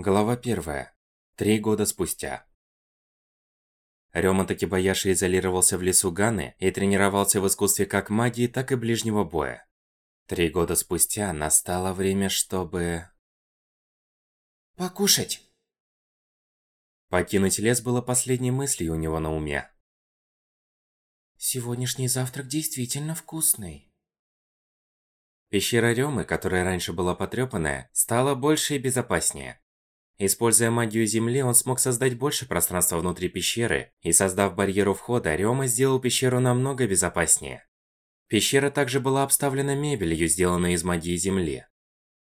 Глава первая. Три года спустя. Рёма Такибаяши изолировался в лесу Ганы и тренировался в искусстве как магии, так и ближнего боя. Три года спустя настало время, чтобы... Покушать! Покинуть лес было последней мыслью у него на уме. Сегодняшний завтрак действительно вкусный. Пещера Рёмы, которая раньше была потрёпанная, стала больше и безопаснее. Используя магию Земли, он смог создать больше пространства внутри пещеры, и создав барьер у входа, Рёма сделал пещеру намного безопаснее. Пещера также была обставлена мебелью, сделанной из магии Земли.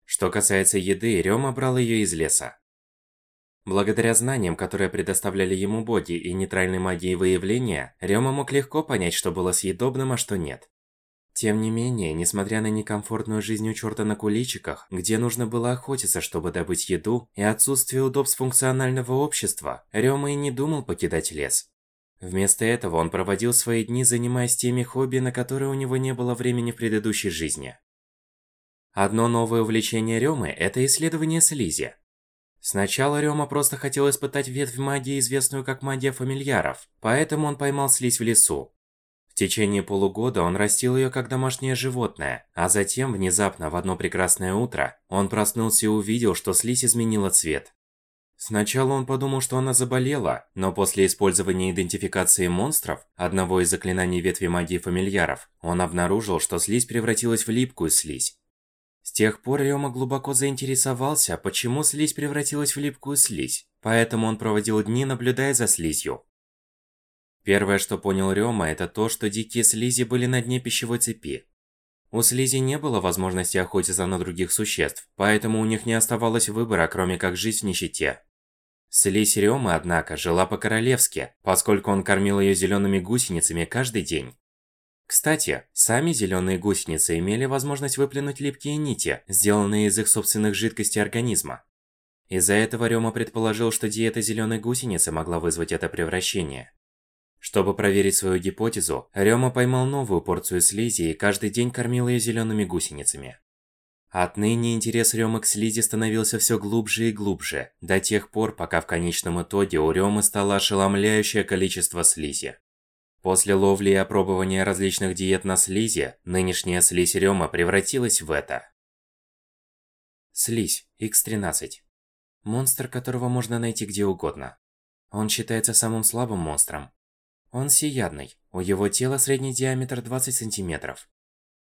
Что касается еды, Рёма брал её из леса. Благодаря знаниям, которые предоставляли ему боги и нейтральной магии выявления, Рёма мог легко понять, что было съедобным, а что нет. Тем не менее, несмотря на некомфортную жизнь у чёрта на куличиках, где нужно было охотиться, чтобы добыть еду, и отсутствие удобств функционального общества, Рёма и не думал покидать лес. Вместо этого он проводил свои дни, занимаясь теми хобби, на которые у него не было времени в предыдущей жизни. Одно новое увлечение Рёмы – это исследование слизи. Сначала Рёма просто хотел испытать ветвь магии, известную как магия фамильяров, поэтому он поймал слизь в лесу, течение полугода он растил ее как домашнее животное, а затем, внезапно, в одно прекрасное утро, он проснулся и увидел, что слизь изменила цвет. Сначала он подумал, что она заболела, но после использования идентификации монстров, одного из заклинаний ветви магии фамильяров, он обнаружил, что слизь превратилась в липкую слизь. С тех пор Рёма глубоко заинтересовался, почему слизь превратилась в липкую слизь, поэтому он проводил дни, наблюдая за слизью. Первое, что понял Рёма, это то, что дикие слизи были на дне пищевой цепи. У слизи не было возможности охотиться на других существ, поэтому у них не оставалось выбора, кроме как жить в нищете. Слизь Рёмы, однако, жила по-королевски, поскольку он кормил её зелёными гусеницами каждый день. Кстати, сами зелёные гусеницы имели возможность выплюнуть липкие нити, сделанные из их собственных жидкостей организма. Из-за этого Рёма предположил, что диета зелёной гусеницы могла вызвать это превращение. Чтобы проверить свою гипотезу, Рёма поймал новую порцию слизи и каждый день кормил её зелёными гусеницами. Отныне интерес Рёмы к слизи становился всё глубже и глубже, до тех пор, пока в конечном итоге у Рёмы стало ошеломляющее количество слизи. После ловли и опробования различных диет на слизи, нынешняя слизь Рёма превратилась в это. Слизь, X13. Монстр, которого можно найти где угодно. Он считается самым слабым монстром, он всеядный. У его тела средний диаметр 20 сантиметров.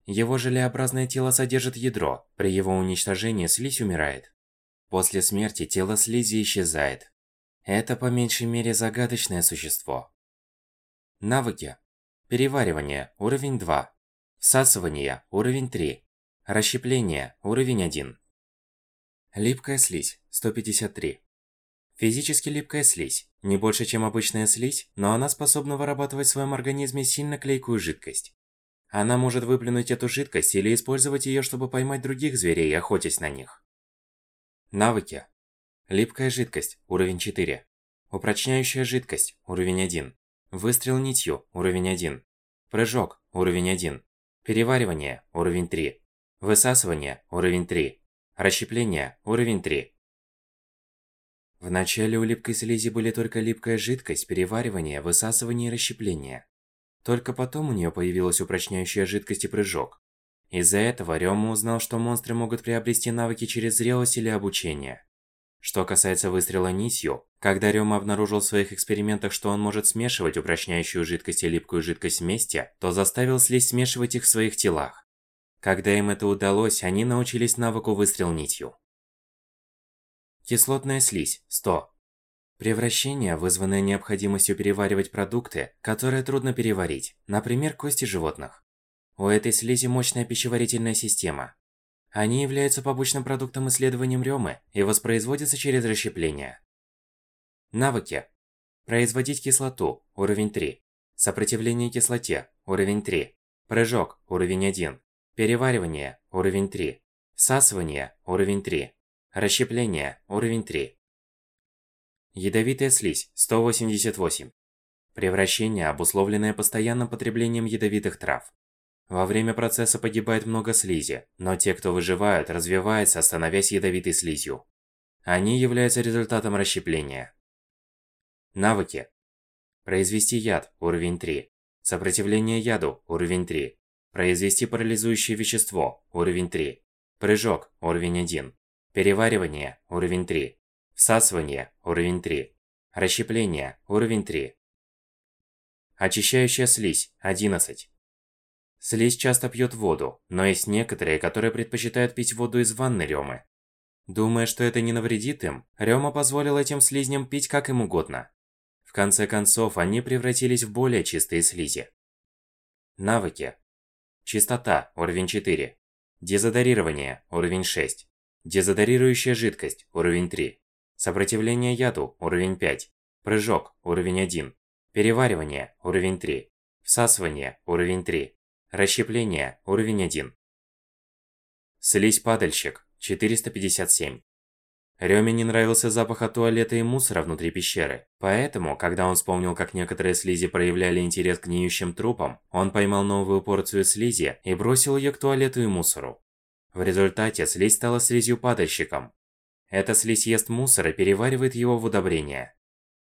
Его желеобразное тело содержит ядро. При его уничтожении слизь умирает. После смерти тело слизи исчезает. Это по меньшей мере загадочное существо. Навыки. Переваривание. Уровень 2. Всасывание. Уровень 3. Расщепление. Уровень 1. Липкая слизь. 153. Физически липкая слизь. Не больше, чем обычная слизь, но она способна вырабатывать в своем организме сильно клейкую жидкость. Она может выплюнуть эту жидкость или использовать ее, чтобы поймать других зверей, охотясь на них. Навыки. Липкая жидкость. Уровень 4. Упрочняющая жидкость. Уровень 1. Выстрел нитью. Уровень 1. Прыжок. Уровень 1. Переваривание. Уровень 3. Высасывание. Уровень 3. Расщепление. Уровень 3. Вначале у липкой слизи были только липкая жидкость, переваривание, высасывание и расщепление. Только потом у нее появилась упрочняющая жидкость и прыжок. Из-за этого Рёма узнал, что монстры могут приобрести навыки через зрелость или обучение. Что касается выстрела нитью, когда Рёма обнаружил в своих экспериментах, что он может смешивать упрочняющую жидкость и липкую жидкость вместе, то заставил слизь смешивать их в своих телах. Когда им это удалось, они научились навыку выстрел нитью. Кислотная слизь – 100. Превращение, вызванное необходимостью переваривать продукты, которые трудно переварить, например, кости животных. У этой слизи мощная пищеварительная система. Они являются побочным продуктом исследованием Рёмы и воспроизводятся через расщепление. Навыки. Производить кислоту – уровень 3. Сопротивление кислоте – уровень 3. Прыжок – уровень 1. Переваривание – уровень 3. Всасывание – уровень 3. Расщепление. Уровень 3. Ядовитая слизь. 188. Превращение, обусловленное постоянным потреблением ядовитых трав. Во время процесса погибает много слизи, но те, кто выживают, развиваются, становясь ядовитой слизью. Они являются результатом расщепления. Навыки. Произвести яд, уровень 3. Сопротивление яду, уровень 3. Произвести парализующее вещество, уровень 3. Прыжок, уровень 1. Переваривание, уровень 3. Всасывание, уровень 3. Расщепление, уровень 3. Очищающая слизь, 11. Слизь часто пьет воду, но есть некоторые, которые предпочитают пить воду из ванны Рёмы. Думая, что это не навредит им, Рёма позволил этим слизням пить как им угодно. В конце концов, они превратились в более чистые слизи. Навыки. Чистота, уровень 4. Дезодорирование, уровень 6. Дезодорирующая жидкость, уровень 3. Сопротивление яду, уровень 5. Прыжок, уровень 1. Переваривание, уровень 3. Всасывание, уровень 3. Расщепление, уровень 1. Слизь-падальщик, 457. Рёме не нравился запах от туалета и мусора внутри пещеры, поэтому, когда он вспомнил, как некоторые слизи проявляли интерес к гниющим трупам, он поймал новую порцию слизи и бросил её к туалету и мусору. В результате слизь стала слизью-падальщиком. Эта слизь ест мусор и переваривает его в удобрения.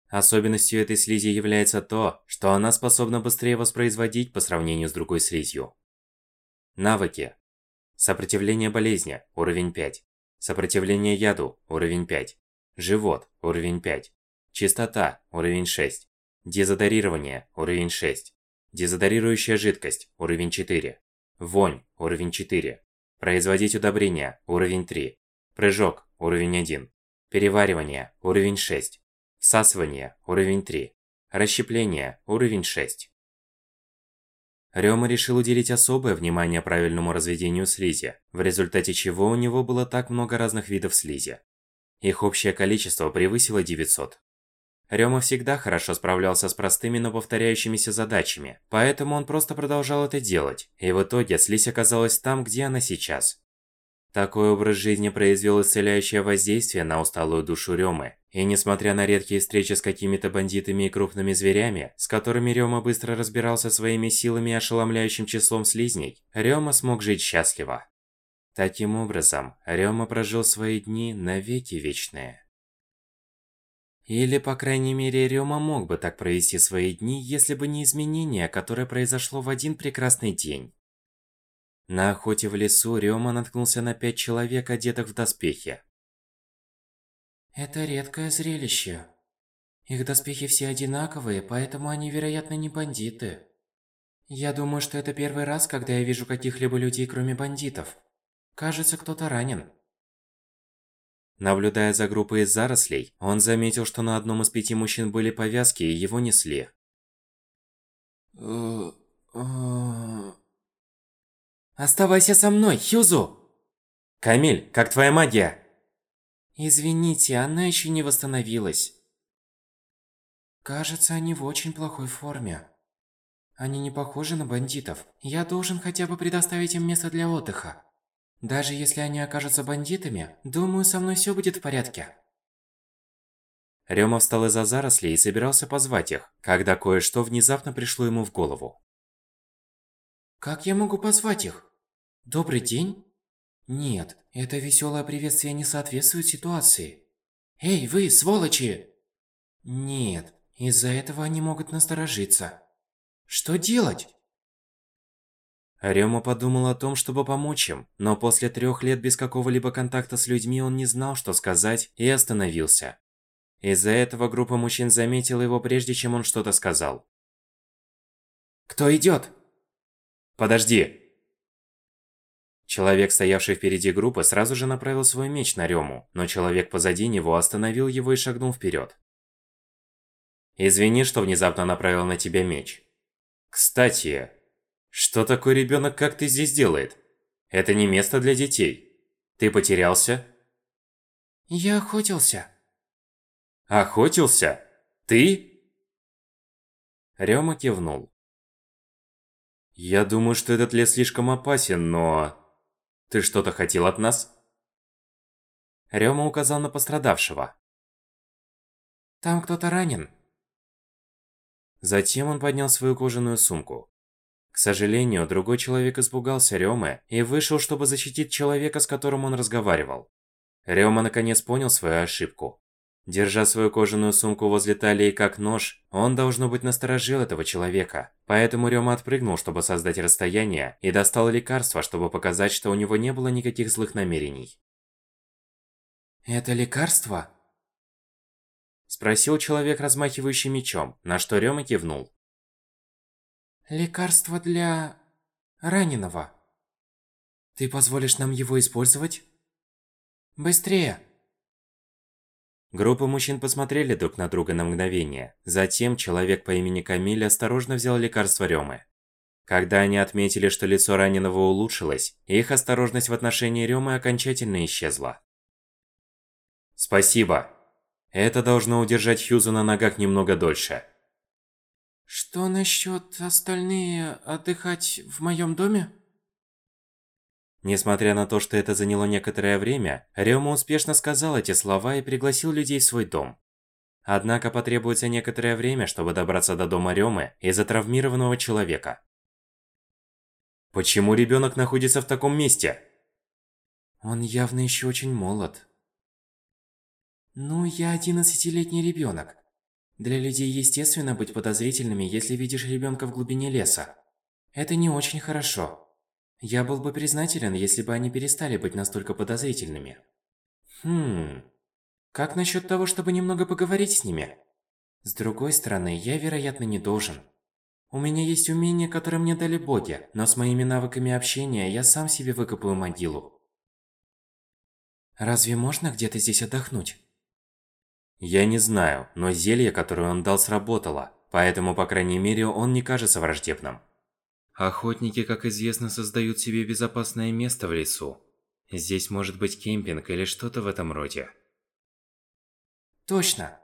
Особенностью этой слизи является то, что она способна быстрее воспроизводить по сравнению с другой слизью. Навыки. Сопротивление болезни, уровень 5. Сопротивление яду, уровень 5. Живот, уровень 5. Чистота, уровень 6. Дезодорирование, уровень 6. Дезодорирующая жидкость, уровень 4. Вонь, уровень 4. Производить удобрения, уровень 3. Прыжок, уровень 1. Переваривание, уровень 6. Всасывание, уровень 3. Расщепление, уровень 6. Рёма решил уделить особое внимание правильному разведению слизи, в результате чего у него было так много разных видов слизи. Их общее количество превысило 900. Рёма всегда хорошо справлялся с простыми, но повторяющимися задачами, поэтому он просто продолжал это делать, и в итоге слизь оказалась там, где она сейчас. Такой образ жизни произвел исцеляющее воздействие на усталую душу Рёмы, и несмотря на редкие встречи с какими-то бандитами и крупными зверями, с которыми Рёма быстро разбирался своими силами и ошеломляющим числом слизней, Рёма смог жить счастливо. Таким образом, Рёма прожил свои дни навеки вечные. Или, по крайней мере, Рёма мог бы так провести свои дни, если бы не изменение, которое произошло в один прекрасный день. На охоте в лесу Рёма наткнулся на пять человек, одетых в доспехи. Это редкое зрелище. Их доспехи все одинаковые, поэтому они, вероятно, не бандиты. Я думаю, что это первый раз, когда я вижу каких-либо людей, кроме бандитов. Кажется, кто-то ранен. Наблюдая за группой из зарослей, он заметил, что на одном из пяти мужчин были повязки и его несли. Э, э, Оставайся со мной, Хьюзу! Камиль, как твоя магия? Извините, она еще не восстановилась. Кажется, они в очень плохой форме. Они не похожи на бандитов. Я должен хотя бы предоставить им место для отдыха. Даже если они окажутся бандитами, думаю, со мной все будет в порядке. Рёма встал из-за зарослей и собирался позвать их, когда кое-что внезапно пришло ему в голову. Как я могу позвать их? Добрый день? Нет, это веселое приветствие не соответствует ситуации. Эй, вы, сволочи! Нет, из-за этого они могут насторожиться. Что делать? Рёма подумал о том, чтобы помочь им, но после трех лет без какого-либо контакта с людьми он не знал, что сказать, и остановился. Из-за этого группа мужчин заметила его, прежде чем он что-то сказал. «Кто идёт?» «Подожди!» Человек, стоявший впереди группы, сразу же направил свой меч на Рему, но человек позади него остановил его и шагнул вперед. Извини, что внезапно направил на тебя меч. Кстати, что такой ребенок, как ты здесь делает? Это не место для детей. Ты потерялся? Я охотился. Охотился? Ты? Рёма кивнул. Я думаю, что этот лес слишком опасен, но... Ты что-то хотел от нас? Рёма указал на пострадавшего. Там кто-то ранен. Затем он поднял свою кожаную сумку. К сожалению, другой человек испугался Рёмы и вышел, чтобы защитить человека, с которым он разговаривал. Рёма наконец понял свою ошибку. Держа свою кожаную сумку возле талии как нож, он, должно быть, насторожил этого человека. Поэтому Рёма отпрыгнул, чтобы создать расстояние, и достал лекарство, чтобы показать, что у него не было никаких злых намерений. «Это лекарство?» Спросил человек, размахивающий мечом, на что Рёма кивнул. «Лекарство для... раненого. Ты позволишь нам его использовать?» «Быстрее!» Группа мужчин посмотрели друг на друга на мгновение. Затем человек по имени Камиль осторожно взял лекарство Рёмы. Когда они отметили, что лицо раненого улучшилось, их осторожность в отношении Рёмы окончательно исчезла. Спасибо. Это должно удержать Хьюзу на ногах немного дольше. Что насчет остальные отдыхать в моем доме? Несмотря на то, что это заняло некоторое время, Рёма успешно сказал эти слова и пригласил людей в свой дом. Однако потребуется некоторое время, чтобы добраться до дома Рёмы из-за травмированного человека. Почему ребенок находится в таком месте? Он явно еще очень молод. Ну, я одиннадцатилетний ребенок. Для людей естественно быть подозрительными, если видишь ребенка в глубине леса. Это не очень хорошо. Я был бы признателен, если бы они перестали быть настолько подозрительными. Хм... Как насчет того, чтобы немного поговорить с ними? С другой стороны, я, вероятно, не должен. У меня есть умения, которые мне дали боги, но с моими навыками общения я сам себе выкопаю могилу. Разве можно где-то здесь отдохнуть? Я не знаю, но зелье, которое он дал, сработало, поэтому, по крайней мере, он не кажется враждебным. Охотники, как известно, создают себе безопасное место в лесу. Здесь может быть кемпинг или что-то в этом роде. Точно.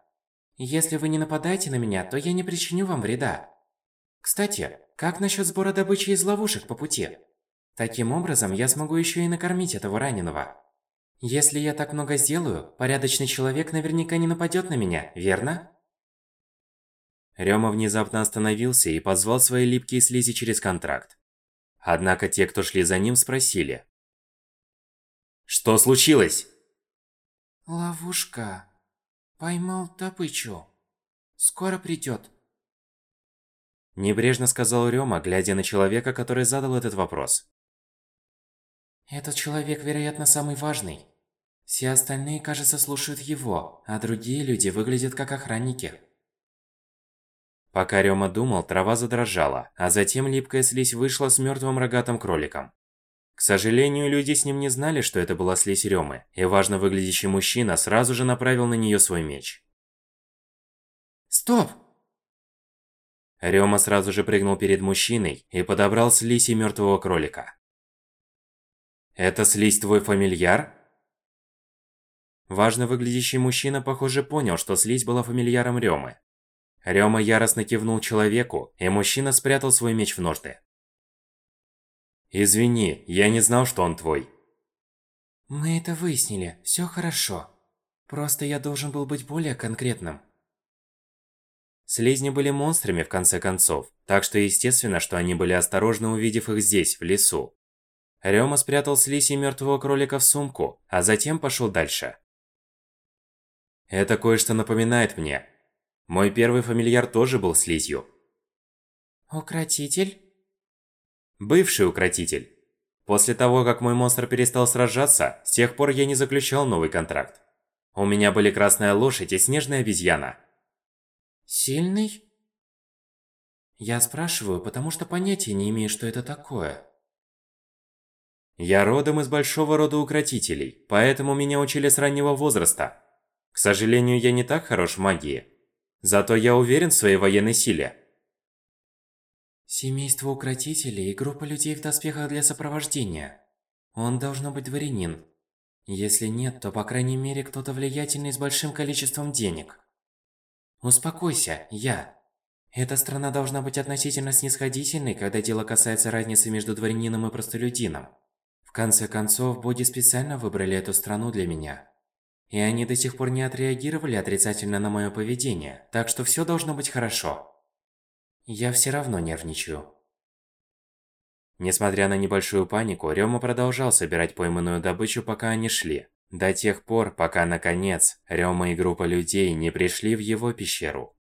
Если вы не нападаете на меня, то я не причиню вам вреда. Кстати, как насчет сбора добычи из ловушек по пути? Таким образом, я смогу еще и накормить этого раненого. Если я так много сделаю, порядочный человек наверняка не нападет на меня, верно? Рёма внезапно остановился и позвал свои липкие слизи через контракт. Однако те, кто шли за ним, спросили. «Что случилось?» «Ловушка. Поймал добычу. Скоро придёт». Небрежно сказал Рёма, глядя на человека, который задал этот вопрос. «Этот человек, вероятно, самый важный. Все остальные, кажется, слушают его, а другие люди выглядят как охранники». Пока Рёма думал, трава задрожала, а затем липкая слизь вышла с мёртвым рогатым кроликом. К сожалению, люди с ним не знали, что это была слизь Рёмы, и важно выглядящий мужчина сразу же направил на неё свой меч. Стоп! Рёма сразу же прыгнул перед мужчиной и подобрал слизь и мёртвого кролика. «Это слизь твой фамильяр?» Важно выглядящий мужчина, похоже, понял, что слизь была фамильяром Рёмы. Рёма яростно кивнул человеку, и мужчина спрятал свой меч в ножны. «Извини, я не знал, что он твой». Мы это выяснили, всё хорошо. Просто я должен был быть более конкретным. Слизни были монстрами в конце концов, так что естественно, что они были осторожны, увидев их здесь, в лесу. Рёма спрятал слизь и мёртвого кролика в сумку, а затем пошёл дальше. Это кое-что напоминает мне. Мой первый фамильяр тоже был слизью. Укротитель? Бывший укротитель. После того, как мой монстр перестал сражаться, с тех пор я не заключал новый контракт. У меня были красная лошадь и снежная обезьяна. Сильный? Я спрашиваю, потому что понятия не имею, что это такое. Я родом из большого рода укротителей, поэтому меня учили с раннего возраста. К сожалению, я не так хорош в магии. Зато я уверен в своей военной силе. Семейство укротителей и группа людей в доспехах для сопровождения. Он должно быть дворянин. Если нет, то по крайней мере кто-то влиятельный с большим количеством денег. Успокойся, я. Эта страна должна быть относительно снисходительной, когда дело касается разницы между дворянином и простолюдином. Конце концов, боги специально выбрали эту страну для меня. И они до сих пор не отреагировали отрицательно на мое поведение, так что все должно быть хорошо. Я все равно нервничаю. Несмотря на небольшую панику, Рёма продолжал собирать пойманную добычу, пока они шли. До тех пор, пока наконец Рёма и группа людей не пришли в его пещеру.